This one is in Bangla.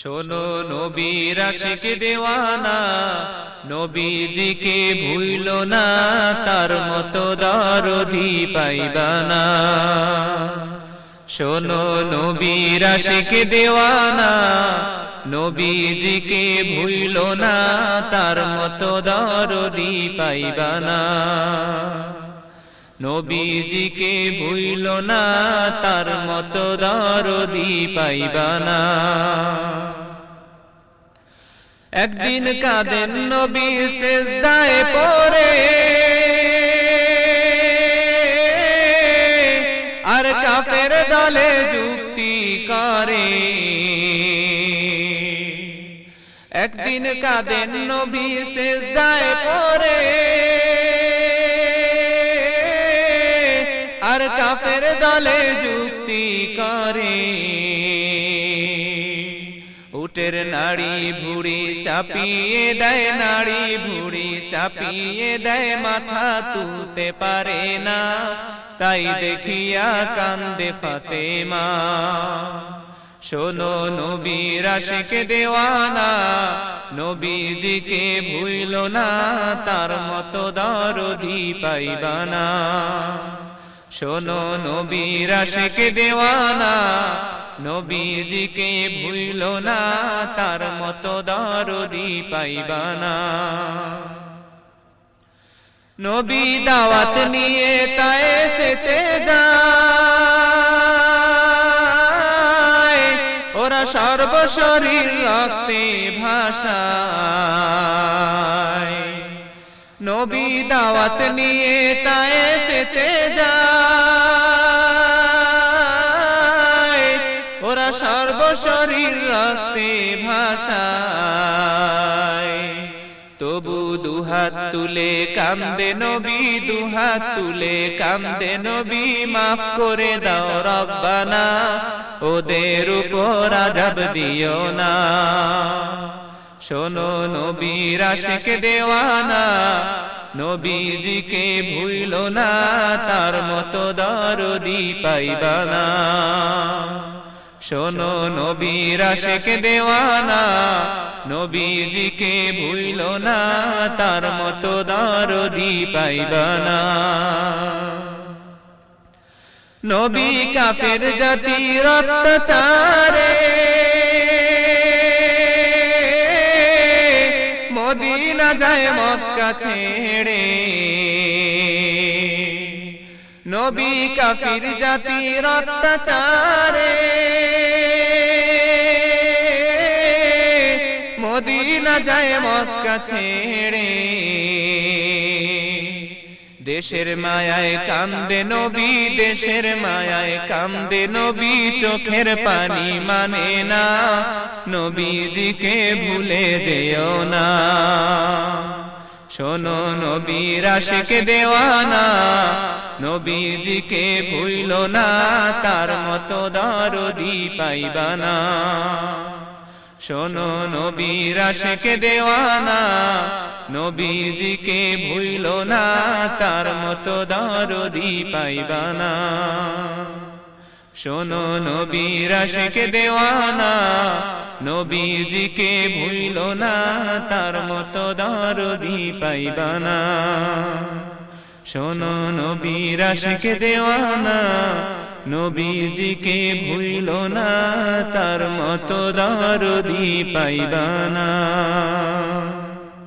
শোনো নবীর আশিক দেওয়ানা, নবীজিকে ভুইল না, তার মতো দরদি পাইবানা শোনো নবীর আশিক দেওয়ানা, নবীজিকে ভুইল না, তার মতো দরদি পাইবানা নবীজিকে ভুইল না, তার মতো দরদি পাইবানা একদিন কাঁদেন নবী শেষদায় পরে আর কাফের দলে যুক্তি করে। একদিন কাঁদেন নবী শেষদায় পরে আর কাফের দলে যুক্তি করে। উটের নাড়ি ভুড়ি চাপিয়ে দেয়, নাড়ি ভুড়ি চাপিয়ে দেয়, মাথা তুলতে পারে না। তাই দেখিয়া কান্দে ফাতেমা, শোনো নবীর আশেক দেওয়ানা, নবীজিকে ভুইল না, তার মতো দরদি পাইবানা। শোনো নবীর আশেক দেওয়ানা নবীজিকে ভুইল না তার মতো দরদি পাইবানা। নবী দাওয়াত নিয়ে তাই ফেতে যায়। ওরা সর্বশরীর রক্তে ভাষায় নবী দাওয়াত নিয়ে তাই ফেতে যায়। ওরা সর্বশরীর রক্তে ভাষায় তবু দুহাত তুলে কান্দে নবী, দুহাত তুলে কান্দে নবী, মাফ করে দাও রব্বানা, ওদের উপর আজাব দিও না। শোনো নবীর আশিক দেওয়ানা নবীজিকে ভুইল না, তার মতো দরদি পাইবানা শোনো নবীর আশেক দেওয়ানা, নবীজিকে ভুইল না, তার মতো দরদি পাইবানা নবী কাফের জাতির অত্যাচারে মদিনা যায় মক্কা ছেড়ে। নবী কাফির জাতির অত্যাচারে মদিনা যায় মক্কা ছেড়ে। দেশের মায়ায় কান্দে নবী, দেশের মায়ায় কান্দে নবী, চোখের পানি মানে না। নবীজিকে ভুলে যেও না। শোনো, নবীর আশিক দেওয়ানা। নবীজিকে ভুইল না, তার মতো দরদি পাইবানা। শোনো, নবীর আশেক দেওয়ানা। নবীজিকে ভুইল না, তার মতো দরদি পাইবানা শোনো নবীর দেওয়ানা, নবীজিকে ভুইল না, তার মতো দরদি পাইবানা শোনো নবীর দেওয়ানা, নবীজিকে ভুইল না, তার মতো দরদি পাইবানা